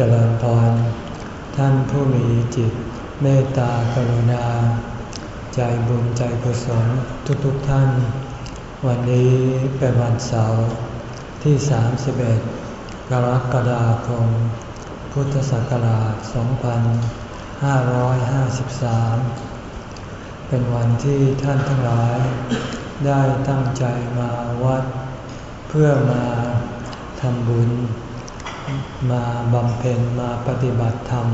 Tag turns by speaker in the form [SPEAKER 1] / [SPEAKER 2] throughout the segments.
[SPEAKER 1] เจริญพร ท่านผู้มีจิตเมตตากรุณา ใจบุญใจกุศลทุกๆทท่าน วันนี้เป็นวันเสาร์ที่ 31 กรกฎาคม พุทธศักราช 2553 เป็นวันที่ท่านทั้งหลาย ได้ตั้งใจมาวัด เพื่อมาทำบุญ มาบำเพ็ญมาปฏิบัติธรรม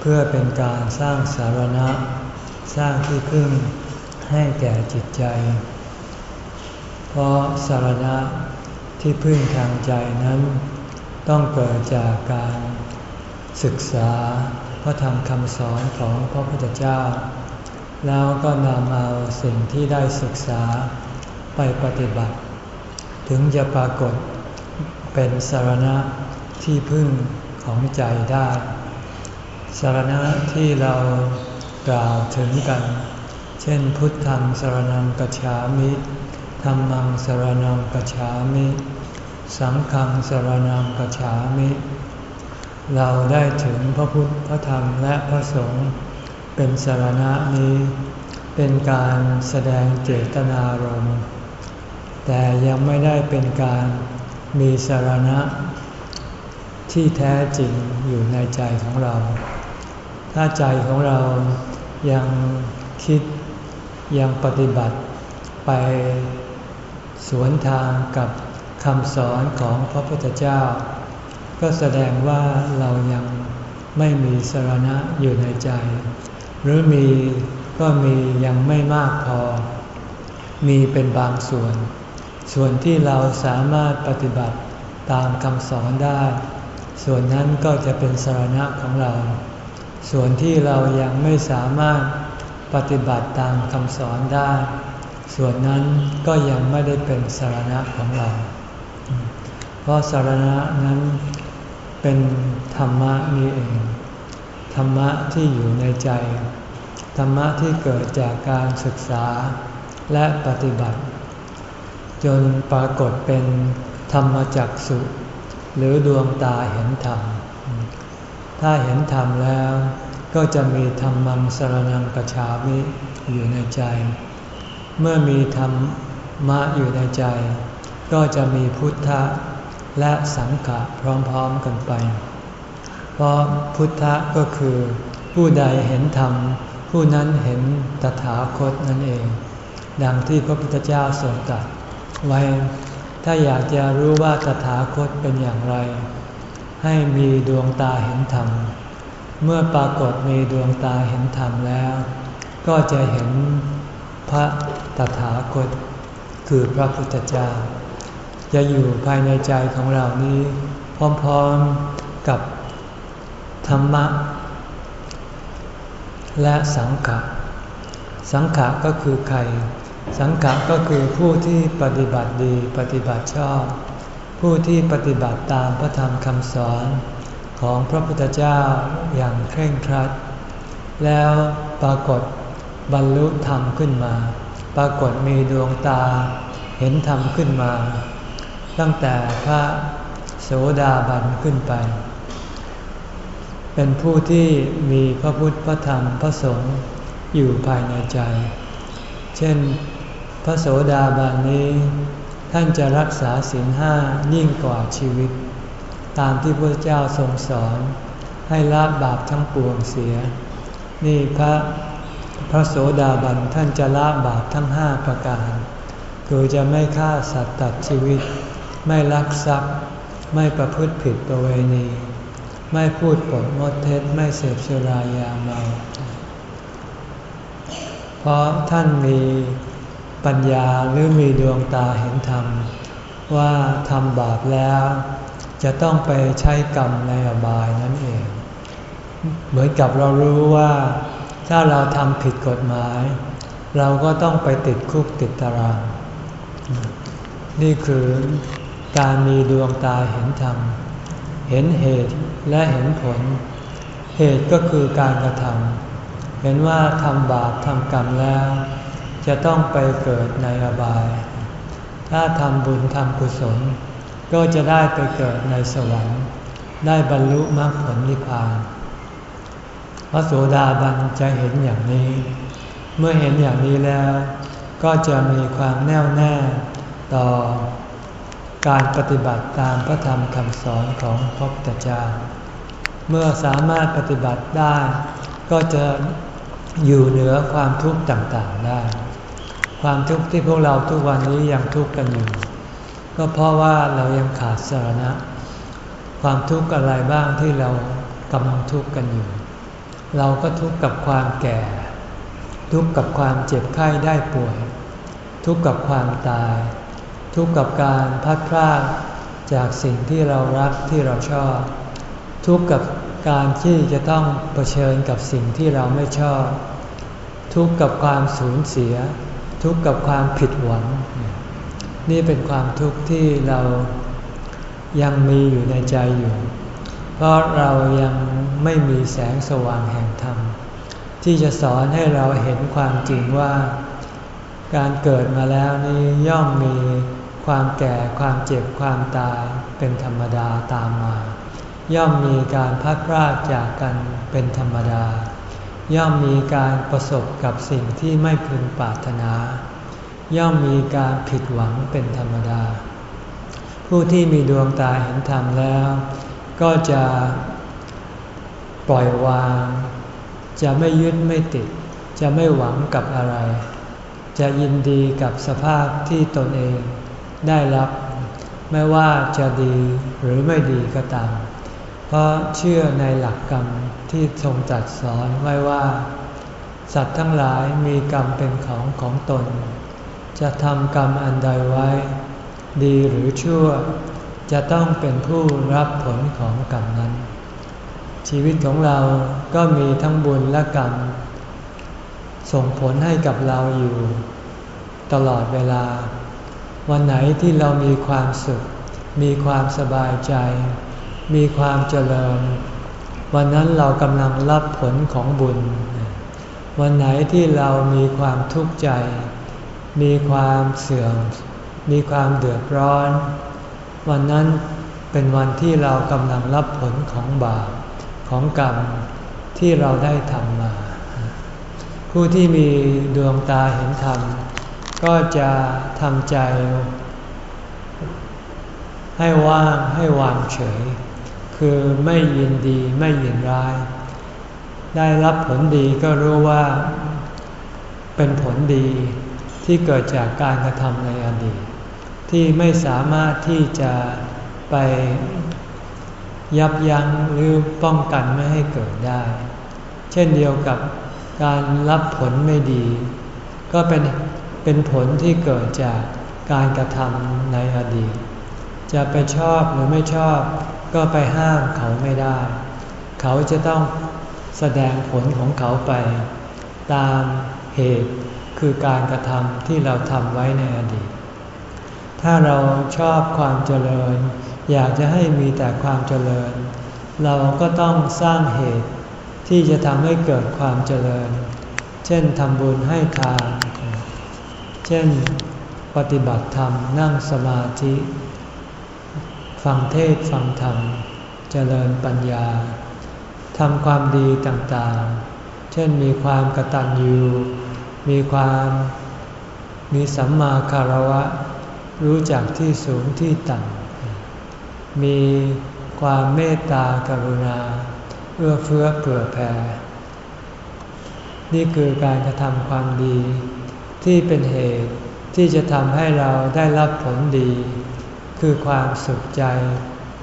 [SPEAKER 1] เพื่อเป็นการสร้างสารณะ สร้างที่พึ่งให้แก่จิตใจ เพราะสารณะที่พึ่งทางใจนั้น ต้องเกิดจากการศึกษาพระธรรมคำสอนของพระพุทธเจ้า แล้วก็นำเอาสิ่งที่ได้ศึกษาไปปฏิบัติ ถึงจะปรากฏเป็นสารณะ ที่พึ่งของใจได้ สารณะที่เรากล่าวถึงกัน เช่นพุทธังสารนังกัจฉามิธรรมังสารนังกัจฉามิ สังฆังสารนังกัจฉามิ เราได้ถึงพระพุทธพระธรรมและพระสงฆ์เป็นสารณะนี้ เป็นการแสดงเจตนารมณ์แต่ยังไม่ได้เป็นการมีสารณะ ที่แท้จริงอยู่ในใจของเรา ถ้าใจของเรายังคิดยังปฏิบัติไปสวนทางกับคำสอนของพระพุทธเจ้า ก็แสดงว่าเรายังไม่มีสรณะอยู่ในใจ หรือมีก็มียังไม่มากพอ มีเป็นบางส่วน ส่วนที่เราสามารถปฏิบัติตามคำสอนได้ ส่วนนั้นก็จะเป็นสารณะของเรา ส่วนที่เรายังไม่สามารถปฏิบัติตามคำสอนได้ ส่วนนั้นก็ยังไม่ได้เป็นสารณะของเรา เพราะสารณะนั้นเป็นธรรมะนี้เอง ธรรมะที่อยู่ในใจ ธรรมะที่เกิดจากการศึกษาและปฏิบัติ จนปรากฏเป็นธรรมจักสุ หรือดวงตาเห็นธรรม ถ้าเห็นธรรมแล้วก็จะมีธรรมังสรนังกชามิอยู่ในใจ เมื่อมีธรรมะอยู่ในใจ ก็จะมีพุทธะและสังขะพร้อมๆกันไป เพราะพุทธะก็คือผู้ใดเห็นธรรม ผู้นั้นเห็นตถาคตนั่นเอง ดังที่พระพุทธเจ้าทรงตรัสไว้ ถ้าอยากจะรู้ว่าตถาคตเป็นอย่างไร ให้มีดวงตาเห็นธรรม เมื่อปรากฏมีดวงตาเห็นธรรมแล้ว ก็จะเห็นพระตถาคต คือพระพุทธเจ้า จะอยู่ภายในใจของเรานี้ พร้อมๆกับธรรมะ และสังขะสังขะก็คือใคร สังฆะก็คือผู้ที่ปฏิบัติดีปฏิบัติชอบ ผู้ที่ปฏิบัติตามพระธรรมคำสอนของพระพุทธเจ้าอย่างเคร่งครัด แล้วปรากฏบรรลุธรรมขึ้นมา ปรากฏมีดวงตาเห็นธรรมขึ้นมา ตั้งแต่พระโสดาบันขึ้นไป เป็นผู้ที่มีพระพุทธพระธรรมพระสงฆ์อยู่ภายในใจ เช่น พระโสดาบันนี้ ท่านจะรักษาศีลห้ายิ่งกว่าชีวิต ตามที่พระเจ้าทรงสอน ให้ละบาปทั้งปวงเสีย นี่พระพระโสดาบันท่านจะละบาปทั้งห้าประการ คือจะไม่ฆ่าสัตว์ตัดชีวิต ไม่ลักทรัพย์ ไม่ประพฤติผิดประเวณี ไม่พูดปดมดเท็จไม่เสพสุรายาเมา เพราะท่านมี ปัญญาหรือมีดวงตาเห็นธรรม ว่าทำบาปแล้ว จะต้องไปใช้กรรมในอบายนั่นเอง เหมือนกับเรารู้ว่า ถ้าเราทำผิดกฎหมาย เราก็ต้องไปติดคุกติดตาราง นี่คือการมีดวงตาเห็นธรรม เห็นเหตุและเห็นผล เหตุก็คือการกระทำเห็นว่าทำบาปทำกรรมแล้ว จะต้องไปเกิดในอบาย ถ้าทำบุญทำกุศล ก็จะได้ไปเกิดในสวรรค์ ได้บรรลุมรรคผลนิพพานพระโสดาบันจะเห็นอย่างนี้ เมื่อเห็นอย่างนี้แล้ว ก็จะมีความแน่วแน่ต่อการปฏิบัติตามพระธรรมคำสอนของพระพุทธเจ้า เมื่อสามารถปฏิบัติได้ ก็จะอยู่เหนือความทุกข์ต่างๆได้ ความทุกข์ที่พวกเราทุกวันนี้ยังทุกข์กันอยู่ ก็เพราะว่าเรายังขาดสาระความทุกข์อะไรบ้างที่เรากำลังทุกข์กันอยู่ เราก็ทุกข์กับความแก่ ทุกข์กับความเจ็บไข้ได้ป่วย ทุกข์กับความตาย ทุกข์กับการพัดพลาดจากสิ่งที่เรารักที่เราชอบ ทุกข์กับการที่จะต้องเผชิญกับสิ่งที่เราไม่ชอบ ทุกข์กับความสูญเสีย ทุกข์กับความผิดหวัง นี่เป็นความทุกข์ที่เรายังมีอยู่ในใจอยู่ เพราะเรายังไม่มีแสงสว่างแห่งธรรม ที่จะสอนให้เราเห็นความจริงว่า การเกิดมาแล้วนี้ย่อมมีความแก่ความเจ็บความตายเป็นธรรมดาตามมา ย่อมมีการพัดพรากจากกันเป็นธรรมดา ย่อมมีการประสบกับสิ่งที่ไม่พึงปรารถนา ย่อมมีการผิดหวังเป็นธรรมดา ผู้ที่มีดวงตาเห็นธรรมแล้ว ก็จะปล่อยวาง จะไม่ยึดไม่ติด จะไม่หวังกับอะไร จะยินดีกับสภาพที่ตนเองได้รับ ไม่ว่าจะดีหรือไม่ดีก็ตาม เพราะเชื่อในหลักกรรมที่ทรงจัดสอนไว้ว่า สัตว์ทั้งหลายมีกรรมเป็นของของตน จะทำกรรมอันใดไว้ ดีหรือชั่ว จะต้องเป็นผู้รับผลของกรรมนั้น ชีวิตของเราก็มีทั้งบุญและกรรม ส่งผลให้กับเราอยู่ ตลอดเวลา วันไหนที่เรามีความสุข มีความสบายใจ มีความเจริญ วันนั้นเรากำลังรับผลของบุญ วันไหนที่เรามีความทุกข์ใจ มีความเสื่อม มีความเดือดร้อน วันนั้นเป็นวันที่เรากำลังรับผลของบาปของกรรมที่เราได้ทำมา ผู้ที่มีดวงตาเห็นธรรม ก็จะทำใจ ให้ว่างให้วางเฉย คือไม่ยินดีไม่ยินร้าย ได้รับผลดีก็รู้ว่าเป็นผลดีที่เกิดจากการกระทำในอดีต ที่ไม่สามารถที่จะไปยับยั้งหรือป้องกันไม่ให้เกิดได้ เช่นเดียวกับการรับผลไม่ดี ก็เป็นเป็นผลที่เกิดจากการกระทำในอดีต จะไปชอบหรือไม่ชอบ ก็ไปห้ามเขาไม่ได้ เขาจะต้องแสดงผลของเขาไป ตามเหตุคือการกระทำที่เราทำไว้ในอดีต ถ้าเราชอบความเจริญ อยากจะให้มีแต่ความเจริญ เราก็ต้องสร้างเหตุที่จะทำให้เกิดความเจริญ เช่นทำบุญให้ทาน เช่น ปฏิบัติธรรมนั่งสมาธิ ฟังเทศฟังธรรม เจริญปัญญาทำความดีต่างๆ เช่นมีความกตัญญูมีความมีสัมมาคารวะ รู้จักที่สูงที่ต่ำ มีความเมตตากรุณา เอื้อเฟื้อเผื่อแผ่ นี่คือการกระทำความดี ที่เป็นเหตุที่จะทำให้เราได้รับผลดี คือความสุขใจ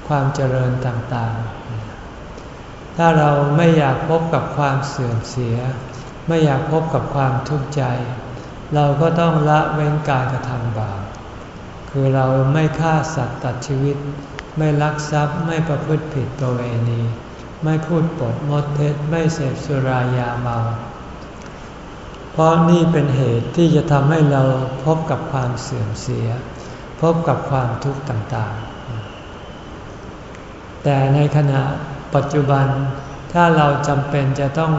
[SPEAKER 1] ความเจริญต่างๆ ถ้าเราไม่อยากพบกับความเสื่อมเสีย ไม่อยากพบกับความทุกข์ใจ เราก็ต้องละเว้นการกระทำบาป คือเราไม่ฆ่าสัตว์ตัดชีวิต ไม่ลักทรัพย์ไม่ประพฤติผิดประเวณี ไม่พูดปดมดเท็จไม่เสพสุรายาเมาเพราะนี่เป็นเหตุที่จะทำให้เราพบกับความเสื่อมเสีย พบกับความทุกข์ต่างๆ แต่ในขณะปัจจุบันถ้าเราจำเป็นจะต้อง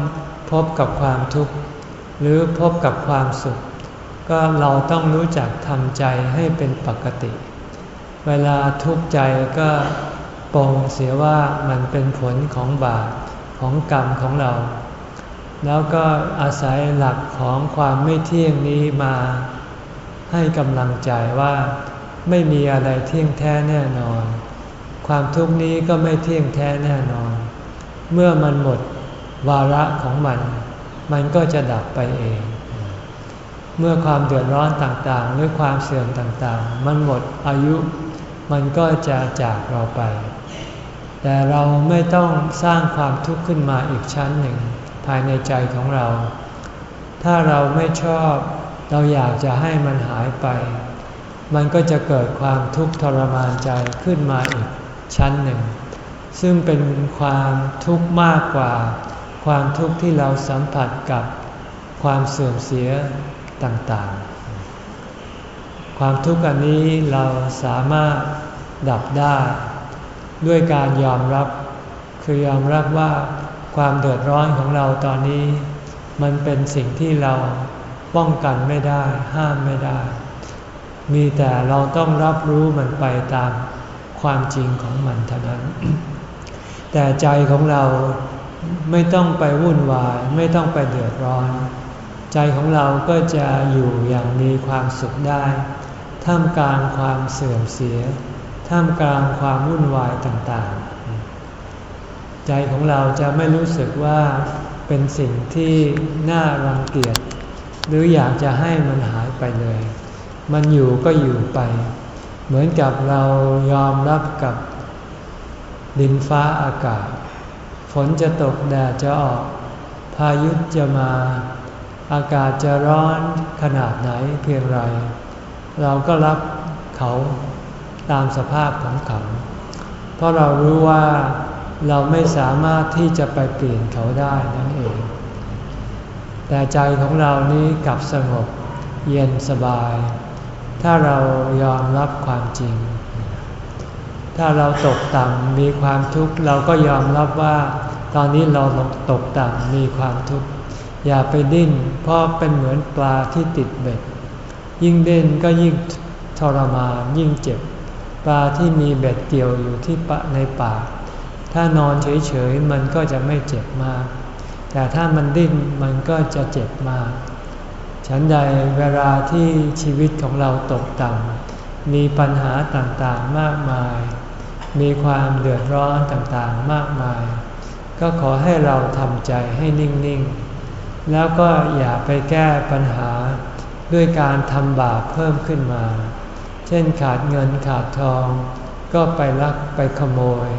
[SPEAKER 1] พบกับความทุกข์ หรือพบกับความสุข ก็เราต้องรู้จักทำใจให้เป็นปกติ เวลาทุกข์ใจก็ปรงเสียว่ามันเป็นผลของบาปของกรรมของเรา แล้วก็อาศัยหลักของความไม่เที่ยงนี้มาให้กำลังใจว่า ไม่มีอะไรเที่ยงแท้แน่นอน ความทุกข์นี้ก็ไม่เที่ยงแท้แน่นอน เมื่อมันหมดวาระของมัน มันก็จะดับไปเอง เมื่อความเดือดร้อนต่างๆ หรือความเสื่อมต่างๆ มันหมดอายุ มันก็จะจากเราไป แต่เราไม่ต้องสร้างความทุกข์ขึ้นมาอีกชั้นหนึ่ง ภายในใจของเรา ถ้าเราไม่ชอบ เราอยากจะให้มันหายไป มันก็จะเกิดความทุกข์ทรมานใจขึ้นมาอีกชั้นหนึ่ง ซึ่งเป็นความทุกข์มากกว่า ความทุกข์ที่เราสัมผัสกับความเสื่อมเสียต่างๆ ความทุกข์อันนี้เราสามารถดับได้ ด้วยการยอมรับ คือยอมรับว่าความเดือดร้อนของเราตอนนี้ มันเป็นสิ่งที่เราป้องกันไม่ได้ ห้ามไม่ได้ มีแต่เราต้องรับรู้มันไปตามความจริงของมันเท่านั้น แต่ใจของเราไม่ต้องไปวุ่นวาย ไม่ต้องไปเดือดร้อน ใจของเราก็จะอยู่อย่างมีความสุขได้ ท่ามกลางความเสื่อมเสีย ท่ามกลางความวุ่นวายต่างๆ ใจของเราจะไม่รู้สึกว่าเป็นสิ่งที่น่ารังเกียจหรืออยากจะให้มันหายไปเลย มันอยู่ก็อยู่ไป เหมือนกับเรายอมรับกับดินฟ้าอากาศ ฝนจะตกแดดจะออก พายุจะมา อากาศจะร้อนขนาดไหนเพียงไร เราก็รับเขาตามสภาพของเขา เพราะเรารู้ว่าเราไม่สามารถที่จะไปเปลี่ยนเขาได้นั่นเอง แต่ใจของเรานี้กลับสงบเย็นสบาย ถ้าเรายอมรับความจริง ถ้าเราตกต่ำมีความทุกข์เราก็ยอมรับว่า ตอนนี้เราตกต่ำมีความทุกข์อย่าไปดิ้น เพราะเป็นเหมือนปลาที่ติดเบ็ด ยิ่งเด่นก็ยิ่งทรมานยิ่งเจ็บ ปลาที่มีเบ็ดเกี่ยวอยู่ที่ปะในปาก ถ้านอนเฉยๆมันก็จะไม่เจ็บมาก แต่ถ้ามันดิ้นมันก็จะเจ็บมาก ฉันใดเวลาที่ชีวิตของเราตกต่ำมีปัญหาต่างๆมากมาย มีความเดือดร้อนต่างๆมากมาย ก็ขอให้เราทำใจให้นิ่งๆ แล้วก็อย่าไปแก้ปัญหาด้วยการทำบาปเพิ่มขึ้นมา เช่นขาดเงินขาดทอง ก็ไปลักไปขโมย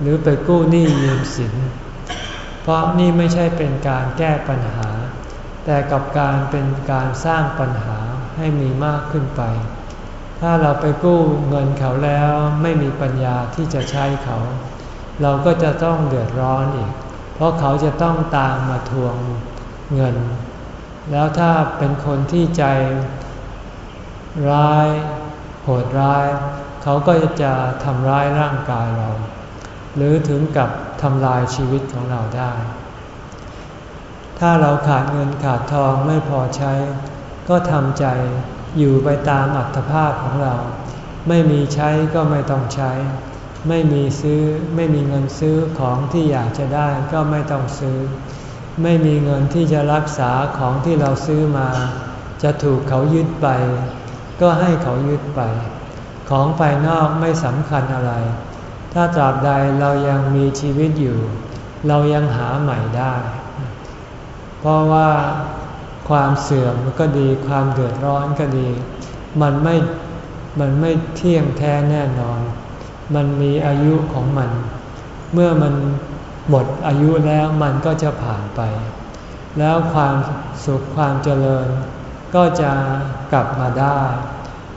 [SPEAKER 1] หรือไปกู้หนี้ยืมสิน เพราะนี่ไม่ใช่เป็นการแก้ปัญหา แต่กับการเป็นการสร้างปัญหาให้มีมากขึ้นไป ถ้าเราไปกู้เงินเขาแล้วไม่มีปัญญาที่จะใช้เขา เราก็จะต้องเดือดร้อนอีก เพราะเขาจะต้องตามมาทวงเงิน แล้วถ้าเป็นคนที่ใจร้าย โหดร้าย เขาก็จะทำร้ายร่างกายเรา หรือถึงกับทำลายชีวิตของเราได้ ถ้าเราขาดเงินขาดทองไม่พอใช้ ก็ทำใจอยู่ไปตามอัตภาพของเรา ไม่มีใช้ก็ไม่ต้องใช้ ไม่มีซื้อไม่มีเงินซื้อของที่อยากจะได้ก็ไม่ต้องซื้อ ไม่มีเงินที่จะรักษาของที่เราซื้อมา จะถูกเขายึดไป ก็ให้เขายึดไป ของภายนอกไม่สำคัญอะไร ถ้าตราบใดเรายังมีชีวิตอยู่ เรายังหาใหม่ได้ เพราะว่าความเสื่อมก็ดีความเดือดร้อนก็ดี มันไม่มันไม่เที่ยงแท้แน่นอน มันมีอายุของมัน เมื่อมันหมดอายุแล้วมันก็จะผ่านไป แล้วความสุขความเจริญ ก็จะกลับมาได้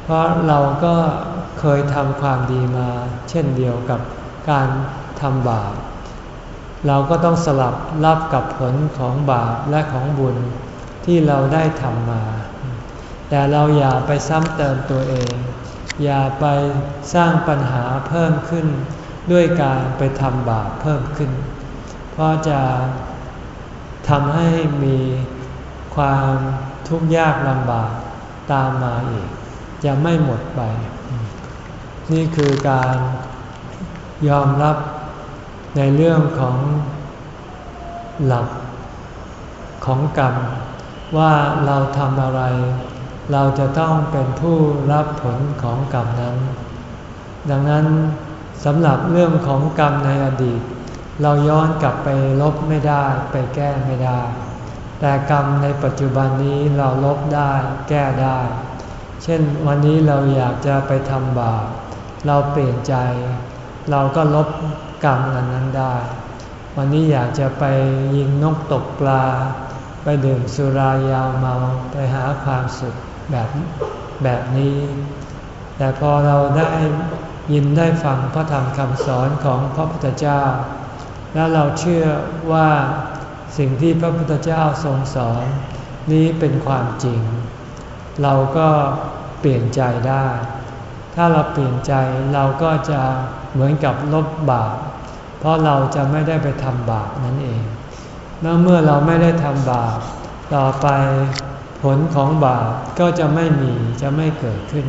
[SPEAKER 1] เพราะเราก็เคยทำความดีมา เช่นเดียวกับการทำบาป เราก็ต้องสลับรับกับผลของบาปและของบุญที่เราได้ทำมา แต่เราอย่าไปซ้ำเติมตัวเอง อย่าไปสร้างปัญหาเพิ่มขึ้น ด้วยการไปทำบาปเพิ่มขึ้น เพราะจะทำให้มีความทุกข์ยากลำบากตามมาอีก จะไม่หมดไป นี่คือการยอมรับ ในเรื่องของหลักของกรรม ว่าเราทำอะไร เราจะต้องเป็นผู้รับผลของกรรมนั้น ดังนั้นสำหรับเรื่องของกรรมในอดีต เราย้อนกลับไปลบไม่ได้ไปแก้ไม่ได้ แต่กรรมในปัจจุบันนี้เราลบได้แก้ได้ เช่นวันนี้เราอยากจะไปทำบาปเราเปลี่ยนใจ เราก็ลบ กรรมนั้นนั้นได้ วันนี้อยากจะไปยิงนกตกปลา ไปดื่มสุรายาวเมาไปหาความสุขแบบแบบนี้ แต่พอเราได้ยินได้ฟังพระธรรมคำสอนของพระพุทธเจ้า แล้วเราเชื่อว่าสิ่งที่พระพุทธเจ้าทรงสอน นี้เป็นความจริง เราก็เปลี่ยนใจได้ ถ้าเราเปลี่ยนใจเราก็จะเหมือนกับลบบาป เพราะเราจะไม่ได้ไปทำบาปนั่นเอง แล้วเมื่อเราไม่ได้ทำบาป ต่อไปผลของบาปก็จะไม่มีจะไม่เกิดขึ้น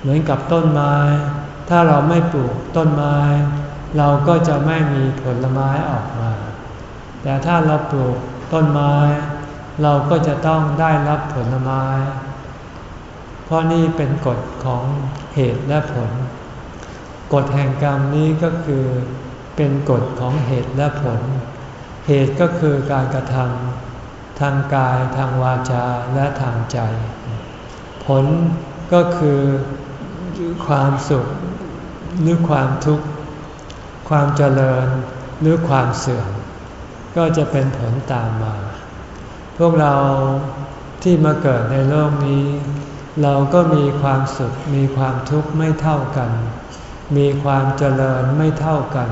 [SPEAKER 1] เหมือนกับต้นไม้ ถ้าเราไม่ปลูกต้นไม้ เราก็จะไม่มีผลไม้ออกมา แต่ถ้าเราปลูกต้นไม้ เราก็จะต้องได้รับผลไม้ เพราะนี่เป็นกฎของเหตุและผล กฎแห่งกรรมนี้ก็คือเป็นกฎของเหตุและผล เหตุก็คือการกระทำทางกายทางวาจาและทางใจ ผลก็คือความสุขหรือความทุกข์ ความเจริญหรือความเสื่อม ก็จะเป็นผลตามมา พวกเราที่มาเกิดในโลกนี้ เราก็มีความสุขมีความทุกข์ไม่เท่ากัน มีความเจริญไม่เท่ากัน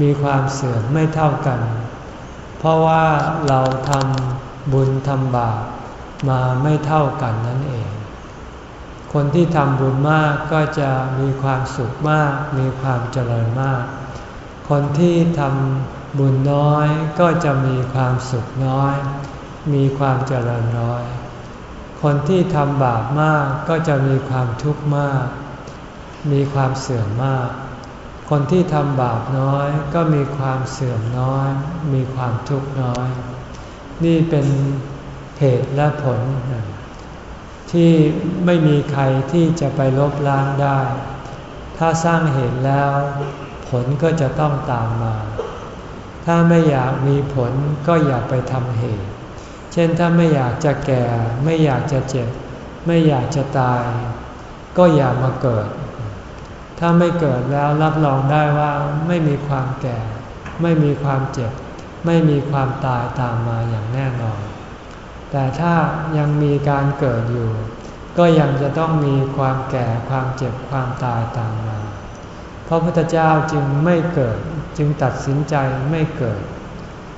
[SPEAKER 1] มีความเสื่อมไม่เท่ากัน เพราะว่าเราทำบุญทำบาปมาไม่เท่ากันนั่นเอง คนที่ทำบุญมากก็จะมีความสุขมาก มีความเจริญมาก คนที่ทำบุญน้อยก็จะมีความสุขน้อย มีความเจริญน้อย คนที่ทำบาปมากก็จะมีความทุกข์มาก มีความเสื่อมมาก คนที่ทำบาปน้อยก็มีความเสื่อมน้อย มีความทุกข์น้อย นี่เป็นเหตุและผล ที่ไม่มีใครที่จะไปลบล้างได้ ถ้าสร้างเหตุแล้ว ผลก็จะต้องตามมา ถ้าไม่อยากมีผลก็อย่าไปทำเหตุ ช่นถ้าไม่อยากจะแก่ ไม่อยากจะเจ็บ ไม่อยากจะตาย ก็อย่ามาเกิด ถ้าไม่เกิดแล้วรับรองได้ว่าไม่มีความแก่ ไม่มีความเจ็บ ไม่มีความตายตามมาอย่างแน่นอน แต่ถ้ายังมีการเกิดอยู่ ก็ยังจะต้องมีความแก่ความเจ็บความตายตามมาพระพุทธเจ้าจึงไม่เกิดจึงตัดสินใจไม่เกิด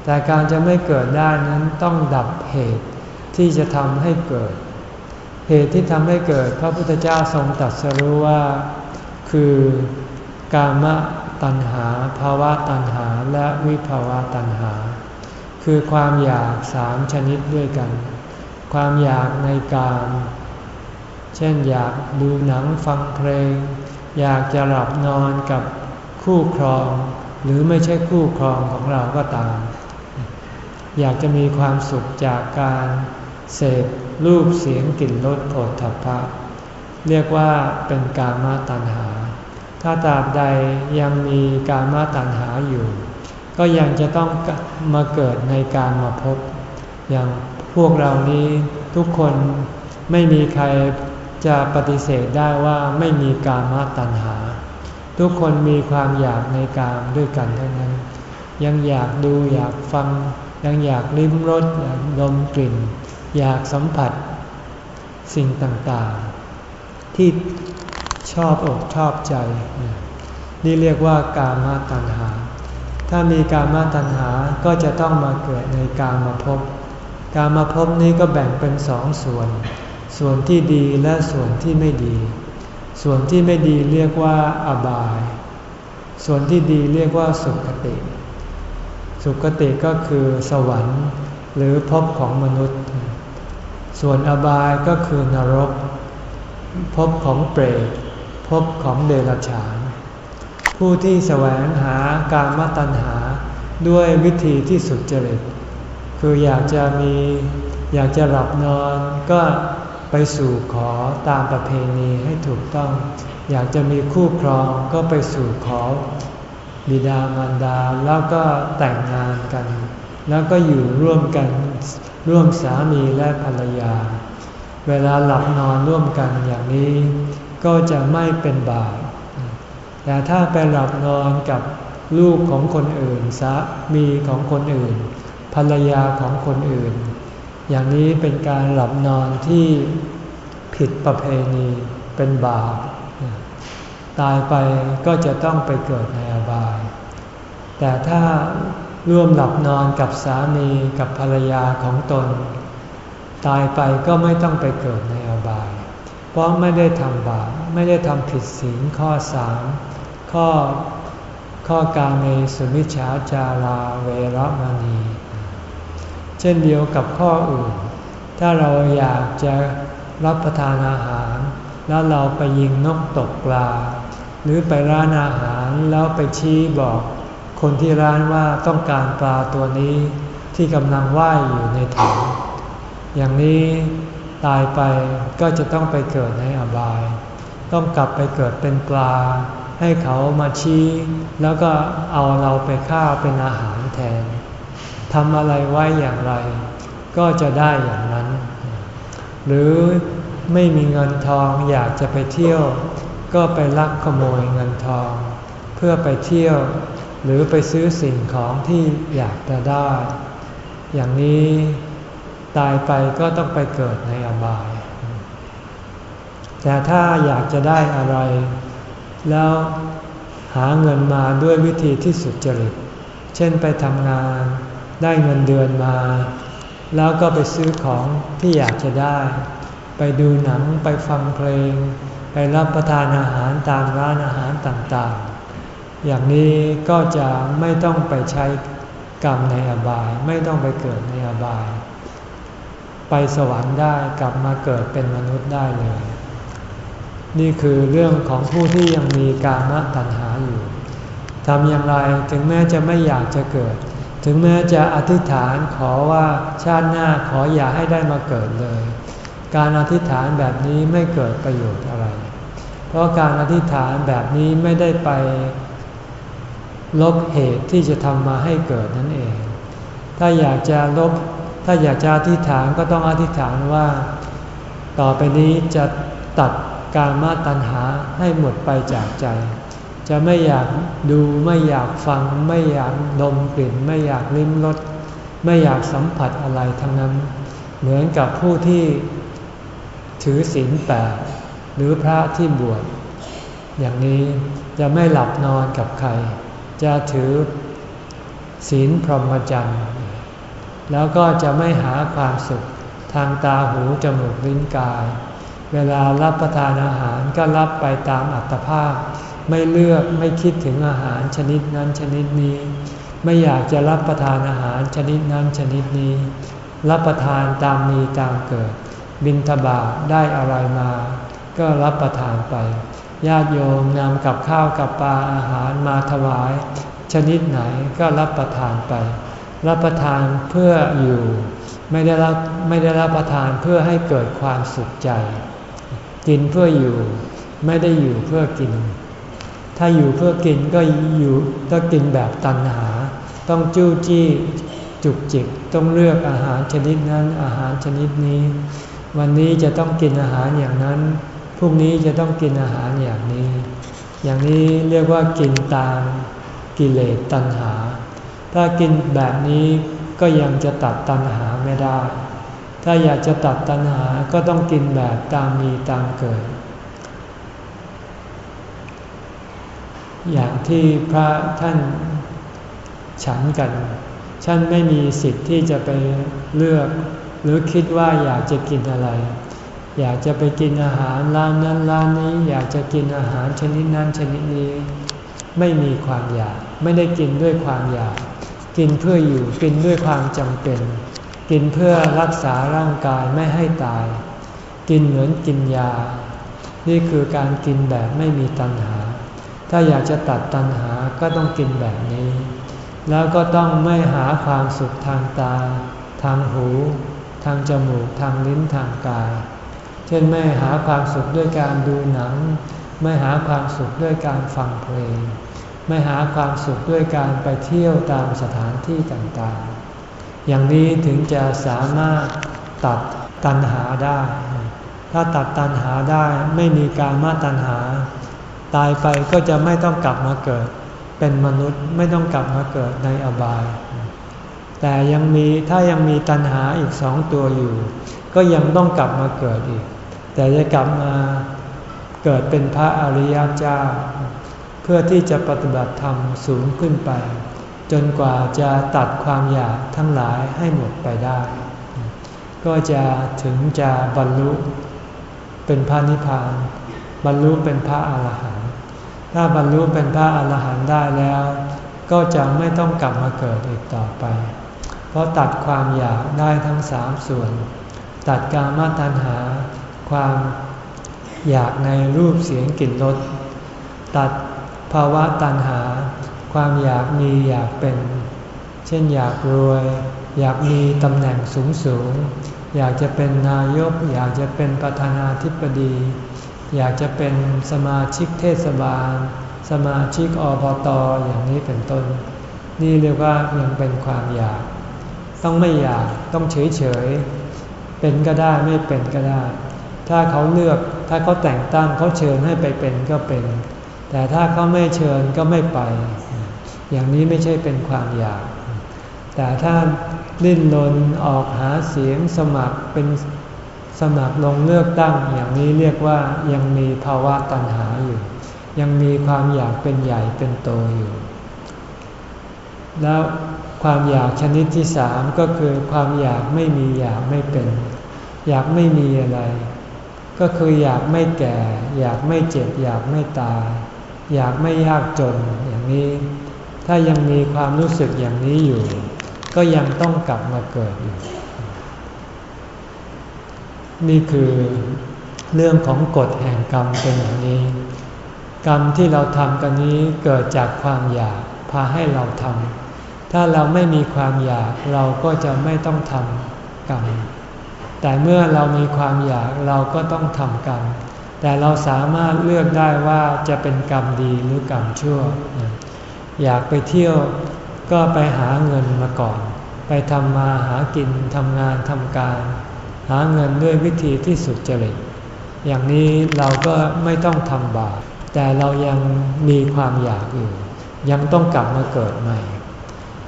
[SPEAKER 1] แต่การจะไม่เกิดได้นั้นต้องดับเหตุที่จะทำให้เกิด เหตุที่ทำให้เกิดพระพุทธเจ้าทรงตรัสรู้ว่า คือกามตัณหาภาวะตัณหาและวิภาวะตัณหา คือความอยากสามชนิดด้วยกัน ความอยากในการเช่นอยากดูหนังฟังเพลง อยากจะหลับนอนกับคู่ครอง หรือไม่ใช่คู่ครองของเราก็ตาม อยากจะมีความสุขจากการเสพรูปเสียงกลิ่นรสโผฏฐัพพะเรียกว่าเป็นกามาตัณหา ถ้าตราบใดยังมีกามาตัณหาอยู่ ก็ยังจะต้องมาเกิดในการมาพบ อย่างพวกเรานี้ทุกคนไม่มีใครจะปฏิเสธได้ว่าไม่มีกามาตัณหา ทุกคนมีความอยากในกามด้วยกันทั้งนั้น ยังอยากดูอยากฟัง ยังอยากลิ้มรสอยากดมกลิ่น อยากสัมผัส สิ่งต่างๆ ที่ชอบอกชอบใจ นี่เรียกว่ากามาตัณหา ถ้ามีกามาตัณหาก็จะต้องมาเกิดในกามาพบกามาพบนี้ก็แบ่งเป็นสองส่วน ส่วนที่ดีและส่วนที่ไม่ดี ส่วนที่ไม่ดีเรียกว่าอบาย ส่วนที่ดีเรียกว่าสุขติ สุขติก็คือสวรรค์หรือภพของมนุษย์ ส่วนอบายก็คือนรกภพของเปรตภพของเดรัจฉานผผู้ที่แสวงหาการมตัญหาด้วยวิธีที่สุดจริต คืออยากจะมีอยากจะหลับนอนก็ไปสู่ขอตามประเพณีให้ถูกต้อง อยากจะมีคู่ครองก็ไปสู่ขอ บิดามารดาแล้วก็แต่งงานกัน แล้วก็อยู่ร่วมกันร่วมสามีและภรรยา เวลาหลับนอนร่วมกันอย่างนี้ ก็จะไม่เป็นบาปแต่ถ้าไปหลับนอนกับลูกของคนอื่นสามีของคนอื่น ภรรยาของคนอื่น อย่างนี้เป็นการหลับนอนที่ผิดประเพณีเป็นบาปตายไปก็จะต้องไปเกิดในอ แต่ถ้าร่วมหลับนอนกับสามีกับภรรยาของตน ตายไปก็ไม่ต้องไปเกิดในอบาย เพราะไม่ได้ทำบาปไม่ได้ทำผิดศีลข้อสามข้อข้อการในสุมิชาจาราเวรมณี เช่นเดียวกับข้ออื่น ถ้าเราอยากจะรับประทานอาหาร แล้วเราไปยิงนกตกปลา หรือไปร้านอาหารแล้วไปชี้บอก คนที่ร้านว่าต้องการปลาตัวนี้ที่กำลังว่ายอยู่ในถังอย่างนี้ตายไปก็จะต้องไปเกิดในอบาย ต้องกลับไปเกิดเป็นปลา ให้เขามาชี้ แล้วก็เอาเราไปฆ่าเป็นอาหารแทนทำอะไรไว้อย่างไร ก็จะได้อย่างนั้น หรือไม่มีเงินทองอยากจะไปเที่ยว ก็ไปลักขโมยเงินทอง เพื่อไปเที่ยว หรือไปซื้อสิ่งของที่อยากจะได้ อย่างนี้ตายไปก็ต้องไปเกิดในอบาย แต่ถ้าอยากจะได้อะไร แล้วหาเงินมาด้วยวิธีที่สุดจริต เช่นไปทำงานได้เงินเดือนมา แล้วก็ไปซื้อของที่อยากจะได้ ไปดูหนังไปฟังเพลง ไปรับประทานอาหารตามร้านอาหารต่างๆ อย่างนี้ก็จะไม่ต้องไปใช้กรรมในอบาย ไม่ต้องไปเกิดในอบาย ไปสวรรค์ได้กลับมาเกิดเป็นมนุษย์ได้เลย นี่คือเรื่องของผู้ที่ยังมีกามตัณหาอยู่ทำอย่างไรถึงแม้จะไม่อยากจะเกิด ถึงแม้จะอธิษฐานขอว่าชาติหน้าขออย่าให้ได้มาเกิดเลย การอธิษฐานแบบนี้ไม่เกิดประโยชน์อะไร เพราะการอธิษฐานแบบนี้ไม่ได้ไป ลบเหตุที่จะทำมาให้เกิดนั่นเอง ถ้าอยากจะลบ ถ้าอยากจะอธิษฐานก็ต้องอธิษฐานว่า ต่อไปนี้จะตัดการมาตัณหาให้หมดไปจากใจ จะไม่อยากดูไม่อยากฟัง ไม่อยากดมกลิ่น ไม่อยากลิ้มรสไม่อยากสัมผัสอะไรทั้งนั้น เหมือนกับผู้ที่ถือศีลแปดหรือพระที่บวชอย่างนี้จะไม่หลับนอนกับใคร จะถือศีลพรหมจรรย์ แล้วก็จะไม่หาความสุขทางตาหูจมูกลิ้นกาย เวลารับประทานอาหารก็รับไปตามอัตภาพ ไม่เลือกไม่คิดถึงอาหารชนิดนั้นชนิดนี้ ไม่อยากจะรับประทานอาหารชนิดนั้นชนิดนี้ รับประทานตามมีตามเกิด บินทบาทได้อะไรมา ก็รับประทานไป ญาติโยมนำกับข้าวกับปลาอาหารมาถวาย ชนิดไหนก็รับประทานไป รับประทานเพื่ออยู่ ไม่ได้รับไม่ได้รับประทานเพื่อให้เกิดความสุขใจ กินเพื่ออยู่ ไม่ได้อยู่เพื่อกิน ถ้าอยู่เพื่อกินก็อยู่ต้องกินแบบตันหา ต้องจู้จี้จุกจิกต้องเลือกอาหารชนิดนั้นอาหารชนิดนี้ วันนี้จะต้องกินอาหารอย่างนั้น พรุ่งนี้จะต้องกินอาหารอย่างนี้ อย่างนี้เรียกว่ากินตามกิเลสตัณหา ถ้ากินแบบนี้ก็ยังจะตัดตัณหาไม่ได้ ถ้าอยากจะตัดตัณหาก็ต้องกินแบบตามมีตามเกิด อย่างที่พระท่านฉันกันท่านไม่มีสิทธิ์ที่จะไปเลือก หรือคิดว่าอยากจะกินอะไร อยากจะไปกินอาหารร้านนั้นร้านนี้ อยากจะกินอาหารชนิดนั้นชนิดนี้ ไม่มีความอยาก ไม่ได้กินด้วยความอยาก กินเพื่ออยู่กินด้วยความจำเป็น กินเพื่อรักษาร่างกายไม่ให้ตาย กินเหมือนกินยา นี่คือการกินแบบไม่มีตัณหา ถ้าอยากจะตัดตัณหาก็ต้องกินแบบนี้ แล้วก็ต้องไม่หาความสุขทางตา ทางหู ทางจมูก ทางลิ้นทางกาย เช่นไม่หาความสุขด้วยการดูหนัง ไม่หาความสุขด้วยการฟังเพลง ไม่หาความสุขด้วยการไปเที่ยวตามสถานที่ต่างๆ อย่างนี้ถึงจะสามารถตัดตัณหาได้ ถ้าตัดตัณหาได้ไม่มีการมาตัณหา ตายไปก็จะไม่ต้องกลับมาเกิด เป็นมนุษย์ไม่ต้องกลับมาเกิดในอบาย แต่ยังมีถ้ายังมีตัณหาอีกสองตัวอยู่ ก็ยังต้องกลับมาเกิดอีก แต่จะกลับมาเกิดเป็นพระอริยเจ้า เพื่อที่จะปฏิบัติธรรมสูงขึ้นไป จนกว่าจะตัดความอยากทั้งหลายให้หมดไปได้ ก็จะถึงจะบรรลุเป็นพระนิพพาน บรรลุเป็นพระอาหารหันต์ถ้าบรรลุเป็นพระอาหารหันต์ได้แล้ว ก็จะไม่ต้องกลับมาเกิดอีกต่อไป เพราะตัดความอยากได้ทั้งสามส่วน ตัดกามตัณหา ความอยากในรูปเสียงกลิ่นรสตัดภาวะตัณหา ความอยากมีอยากเป็น เช่นอยากรวย อยากมีตำแหน่งสูงสูง อยากจะเป็นนายก อยากจะเป็นประธานาธิบดี อยากจะเป็นสมาชิกเทศบาล สมาชิกอบตออย่างนี้เป็นต้น นี่เรียกว่ายังเป็นความอยาก ต้องไม่อยากต้องเฉยเฉยเป็นก็ได้ไม่เป็นก็ได้ ถ้าเขาเลือกถ้าเขาแต่งตั้งเขาเชิญให้ไปเป็นก็เป็น แต่ถ้าเขาไม่เชิญก็ไม่ไป อย่างนี้ไม่ใช่เป็นความอยาก แต่ถ้าดิ้นรนออกหาเสียงสมัครเป็นสมัครลงเลือกตั้ง อย่างนี้เรียกว่ายังมีภาวะตัณหาอยู่ ยังมีความอยากเป็นใหญ่เป็นโตอยู่ แล้วความอยากชนิดที่สามก็คือความอยากไม่มีอยากไม่เป็น อยากไม่มีอะไร ก็คืออยากไม่แก่ อยากไม่เจ็บ อยากไม่ตาย อยากไม่ยากจนอย่างนี้ ถ้ายังมีความรู้สึกอย่างนี้อยู่ ก็ยังต้องกลับมาเกิดอยู่ นี่คือเรื่องของกฎแห่งกรรมเป็นอย่างนี้ กรรมที่เราทำกันนี้เกิดจากความอยากพาให้เราทำถ้าเราไม่มีความอยากเราก็จะไม่ต้องทำกรรม แต่เมื่อเรามีความอยากเราก็ต้องทำกรรม แต่เราสามารถเลือกได้ว่าจะเป็นกรรมดีหรือกรรมชั่ว อยากไปเที่ยวก็ไปหาเงินมาก่อน ไปทำมาหากินทำงานทำการ หาเงินด้วยวิธีที่สุดจริต อย่างนี้เราก็ไม่ต้องทำบาป แต่เรายังมีความอยากอยู่ ยังต้องกลับมาเกิดใหม่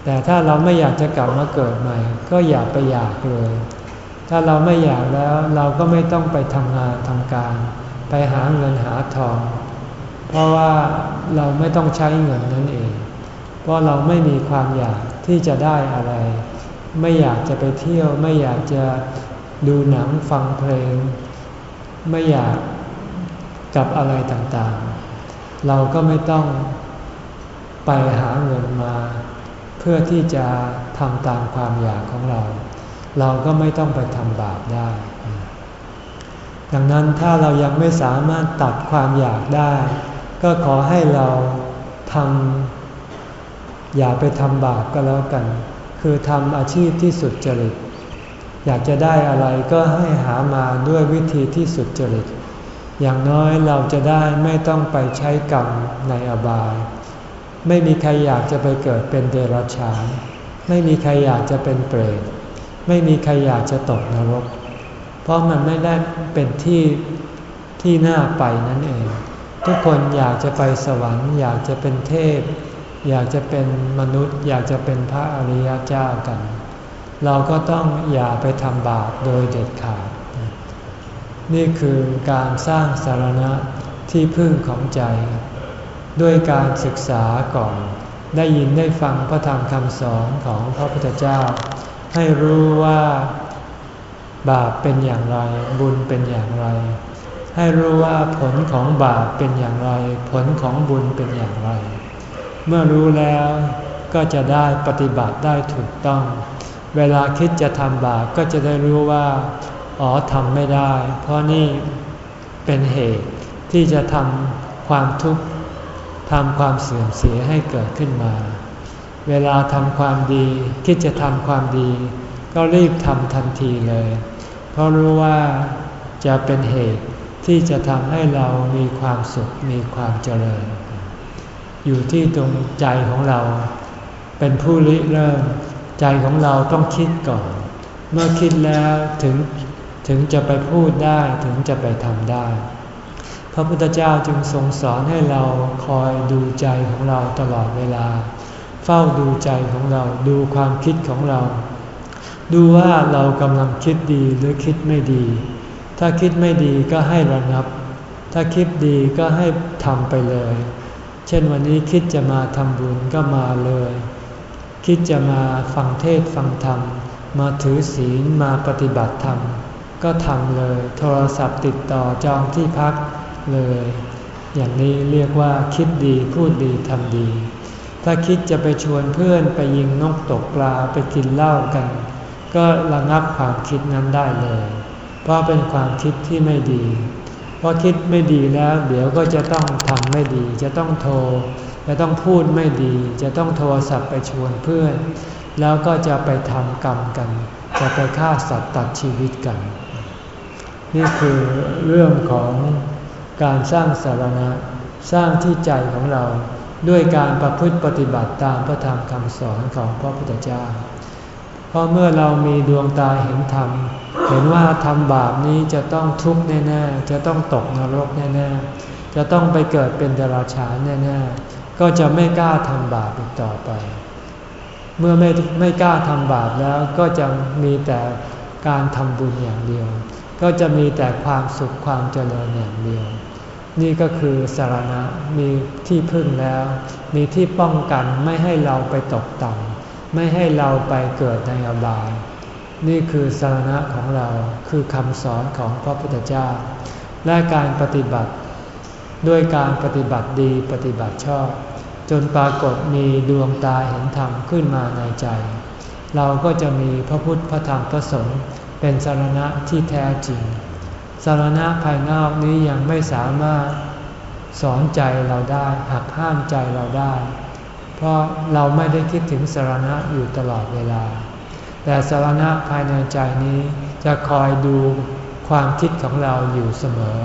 [SPEAKER 1] แต่ถ้าเราไม่อยากจะกลับมาเกิดใหม่ ก็อย่าไปอยากเลย ถ้าเราไม่อยากแล้วเราก็ไม่ต้องไปทำงานทำการ ไปหาเงินหาทอง เพราะว่าเราไม่ต้องใช้เงินนั่นเอง เพราะเราไม่มีความอยากที่จะได้อะไร ไม่อยากจะไปเที่ยว ไม่อยากจะดูหนังฟังเพลง ไม่อยากกับอะไรต่างๆ เราก็ไม่ต้องไปหาเงินมา เพื่อที่จะทำตามความอยากของเรา เราก็ไม่ต้องไปทำบาปได้ ดังนั้นถ้าเรายังไม่สามารถตัดความอยากได้ ก็ขอให้เราทำอย่าไปทำบาปก็แล้วกัน คือทำอาชีพที่สุดจริต อยากจะได้อะไรก็ให้หามาด้วยวิธีที่สุดจริต อย่างน้อยเราจะได้ไม่ต้องไปใช้กรรมในอบาย ไม่มีใครอยากจะไปเกิดเป็นเดรัจฉาน ไม่มีใครอยากจะเป็นเปรต ไม่มีใครอยากจะตกนรก เพราะมันไม่ได้เป็นที่ที่น่าไปนั่นเอง ทุกคนอยากจะไปสวรรค์ อยากจะเป็นเทพ อยากจะเป็นมนุษย์ อยากจะเป็นพระอริยเจ้ากัน เราก็ต้องอย่าไปทำบาปโดยเด็ดขาด นี่คือการสร้างสารณะที่พึ่งของใจ ด้วยการศึกษาก่อน ได้ยินได้ฟังพระธรรมคำสอนของพระพุทธเจ้า ให้รู้ว่าบาปเป็นอย่างไร บุญเป็นอย่างไร ให้รู้ว่าผลของบาปเป็นอย่างไร ผลของบุญเป็นอย่างไร เมื่อรู้แล้วก็จะได้ปฏิบัติได้ถูกต้อง เวลาคิดจะทำบาปก็จะได้รู้ว่า อ๋อทำไม่ได้ เพราะนี่เป็นเหตุที่จะทำความทุกข์ทำความเสื่อมเสียให้เกิดขึ้นมา เวลาทำความดีคิดจะทำความดี ก็รีบทำทันทีเลย เพราะรู้ว่าจะเป็นเหตุที่จะทำให้เรามีความสุขมีความเจริญ อยู่ที่ตรงใจของเรา เป็นผู้ริเริ่ม ใจของเราต้องคิดก่อน เมื่อคิดแล้วถึงถึงจะไปพูดได้ถึงจะไปทำได้ พระพุทธเจ้าจึงทรงสอนให้เราคอยดูใจของเราตลอดเวลา เฝ้าดูใจของเรา ดูความคิดของเรา ดูว่าเรากำลังคิดดีหรือคิดไม่ดี ถ้าคิดไม่ดีก็ให้ระงับ ถ้าคิดดีก็ให้ทำไปเลย เช่นวันนี้คิดจะมาทำบุญก็มาเลย คิดจะมาฟังเทศฟังธรรม มาถือศีลมาปฏิบัติธรรม ก็ทำเลย โทรศัพท์ติดต่อจองที่พักเลย อย่างนี้เรียกว่าคิดดีพูดดีทำดี ถ้าคิดจะไปชวนเพื่อนไปยิงนกตกปลาไปกินเหล้ากัน ก็ระงับความคิดนั้นได้เลย เพราะเป็นความคิดที่ไม่ดี เพราะคิดไม่ดีแล้วเดี๋ยวก็จะต้องทำไม่ดี จะต้องโทร จะต้องพูดไม่ดี จะต้องโทรศัพท์ไปชวนเพื่อน แล้วก็จะไปทำกรรมกัน จะไปฆ่าสัตว์ตัดชีวิตกัน นี่คือเรื่องของการสร้างสารณะสร้างที่ใจของเรา ด้วยการประพฤติปฏิบัติตามพระธรรมคำสอนของพระพุทธเจ้า เพราะเมื่อเรามีดวงตาเห็นธรรม เห็นว่าทำบาปนี้จะต้องทุกข์แน่ๆ จะต้องตกนรกแน่ๆ จะต้องไปเกิดเป็นดราชาแน่ๆ ก็จะไม่กล้าทำบาปอีกต่อไป เมื่อไม่ไม่กล้าทำบาปแล้วก็จะมีแต่การทำบุญอย่างเดียว ก็จะมีแต่ความสุขความเจริญอย่างเดียว นี่ก็คือสารณะมีที่พึ่งแล้ว มีที่ป้องกันไม่ให้เราไปตกต่ำไม่ให้เราไปเกิดในอบาย นี่คือสารณะของเราคือคำสอนของพระพุทธเจ้า และการปฏิบัติด้วยการปฏิบัติดีปฏิบัติชอบ จนปรากฏมีดวงตาเห็นธรรมขึ้นมาในใจ เราก็จะมีพระพุทธพระธรรมพระสงฆ์เป็นสารณะที่แท้จริง สารณะภายนอกนี้ยังไม่สามารถสอนใจเราได้หักห้ามใจเราได้ เพราะเราไม่ได้คิดถึงสารณะอยู่ตลอดเวลา แต่สารณะภายในใจนี้จะคอยดูความคิดของเราอยู่เสมอ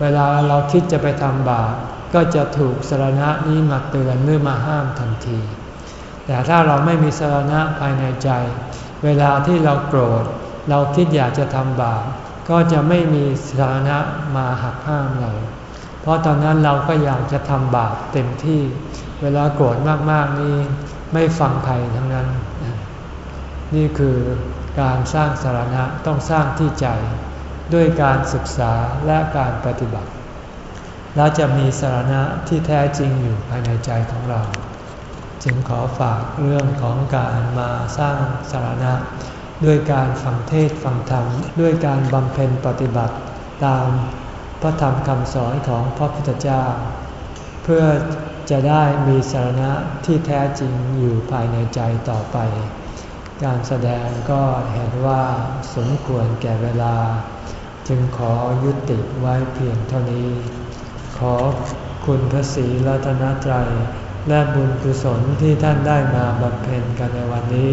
[SPEAKER 1] เวลาเราคิดจะไปทำบาปก็จะถูกสารณะนี้มาเตือนหรือมาห้ามทันที แต่ถ้าเราไม่มีสารณะภายในใจ เวลาที่เราโกรธ เราคิดอยากจะทำบาป ก็จะไม่มีสาระมาหักห้ามเรา เพราะตอนนั้นเราก็อยากจะทำบาปเต็มที่ เวลาโกรธมากๆนี่ไม่ฟังใครทั้งนั้น นี่คือการสร้างสาระต้องสร้างที่ใจ ด้วยการศึกษาและการปฏิบัติ แล้วจะมีสาระที่แท้จริงอยู่ภายในใจของเรา จึงขอฝากเรื่องของการมาสร้างสาระ ด้วยการฟังเทศฟังธรรม ด้วยการบำเพ็ญปฏิบัติตามพระธรรมคำสอนของพระพุทธเจ้า เพื่อจะได้มีสาระที่แท้จริงอยู่ภายในใจต่อไป การแสดงก็เห็นว่าสมควรแก่เวลา จึงขอยุติไว้เพียงเท่านี้ ขอคุณพระศรีรัตนตรัยและบุญกุศลที่ท่านได้มาบำเพ็ญกันในวันนี้